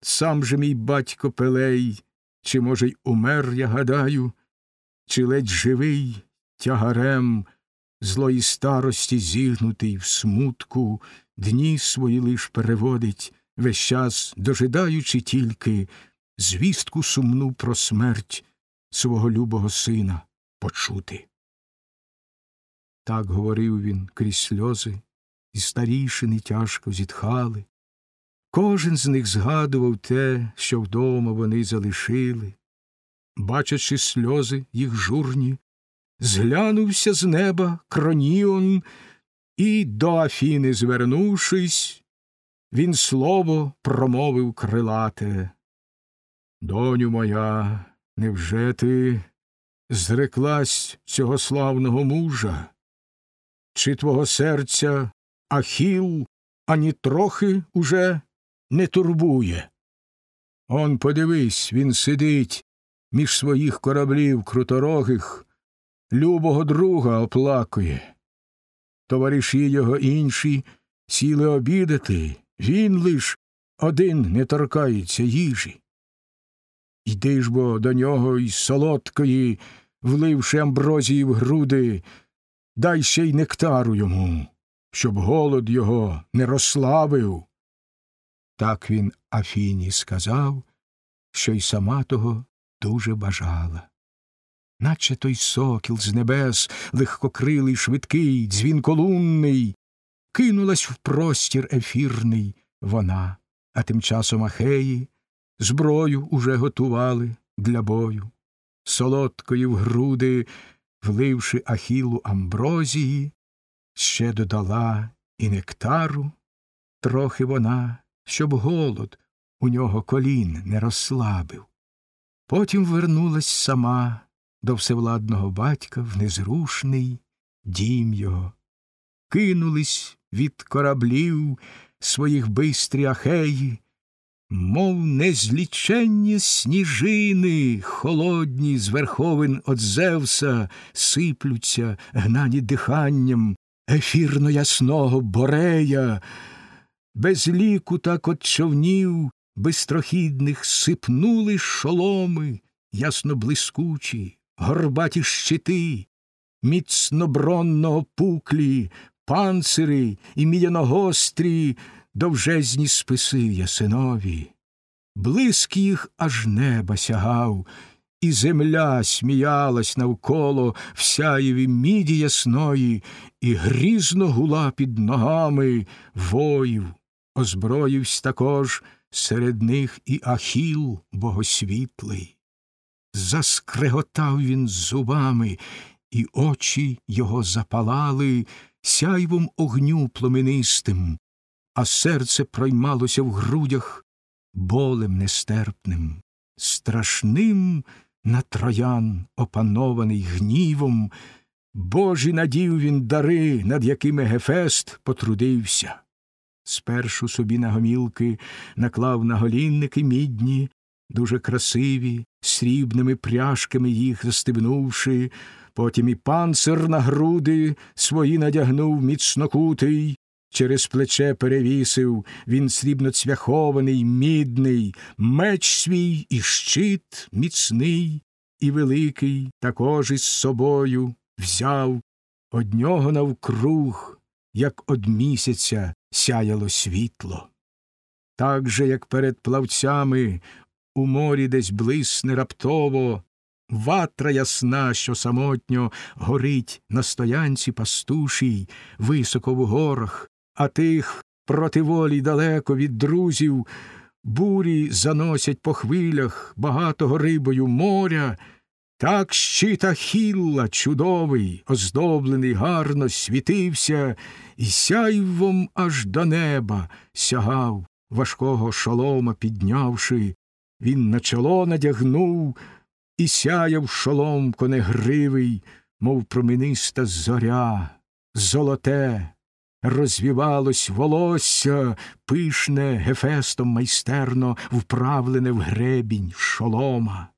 Сам же мій батько Пелей, чи, може, й умер, я гадаю, чи ледь живий тягарем злої старості зігнутий в смутку, дні свої лиш переводить, весь час дожидаючи тільки звістку сумну про смерть свого любого сина почути. Так говорив він крізь сльози, і старішини тяжко зітхали. Кожен з них згадував те, що вдома вони залишили. Бачачи сльози їх журні, зглянувся з неба кроніон, і до Афіни звернувшись, він слово промовив крилате. Доню моя, невже ти зреклась цього славного мужа? Чи твого серця Ахіл ані трохи уже не турбує? Он подивись, він сидить між своїх кораблів круторогих, любого друга оплакує. Товариші його інші сіли обідати, він лиш один не торкається їжі. Йди ж бо до нього й солодкої, вливши амброзії в груди, дай ще й нектару йому, щоб голод його не розслабив. Так він Афіні сказав, що й сама того дуже бажала. Наче той сокіл з небес, легкокрилий, швидкий, дзвінколунний, кинулась в простір ефірний вона, а тим часом Ахеї зброю уже готували для бою. Солодкої в груди, вливши ахілу амброзії, ще додала і нектару трохи вона, щоб голод у нього колін не розслабив. Потім вернулась сама до всевладного батька в незрушний дім його. Кинулись від кораблів своїх бистрі ахеї, мов незліченні сніжини, холодні з верховин от Зевса сиплються, гнані диханням ефірно ясного борея, без ліку так от човнів бистрохідних сипнули шоломи, ясно блискучі, горбаті щити, міцно бронно опуклі, панцири і міяногострі, довжезні списи ясинові. Блиск їх аж неба сягав, і земля сміялась навколо в сяєві міді ясної, і грізно гула під ногами воїв, озброївсь також серед них і Ахіл богосвітлий. Заскреготав він зубами, і очі його запалали сяйвом огню пломенистим, а серце проймалося в грудях болем нестерпним, страшним на троян, опанований гнівом, Божі надів він дари, над якими Гефест потрудився. Спершу собі на гомілки наклав на голінники мідні, дуже красиві, срібними пряжками їх застебнувши, потім і панцир на груди свої надягнув міцнокутий, через плече перевісив. Він срібноцвяхований, мідний, меч свій і щит міцний і великий також із собою взяв. Од нього навкруг, як од місяця сяяло світло. Так же, як перед плавцями у морі десь блисне раптово, ватра ясна, що самотньо горить на стоянці пастушій, високо в горах, а тих проти волі далеко від друзів, бурі заносять по хвилях багатого рибою моря. Так щита хілла чудовий, оздоблений гарно світився, і сяйвом аж до неба сягав, важкого шолома піднявши, він на чоло надягнув і сяяв шолом конегривий, мов промениста зоря, золоте, розвівалось волосся, пишне гефестом майстерно вправлене в гребінь шолома.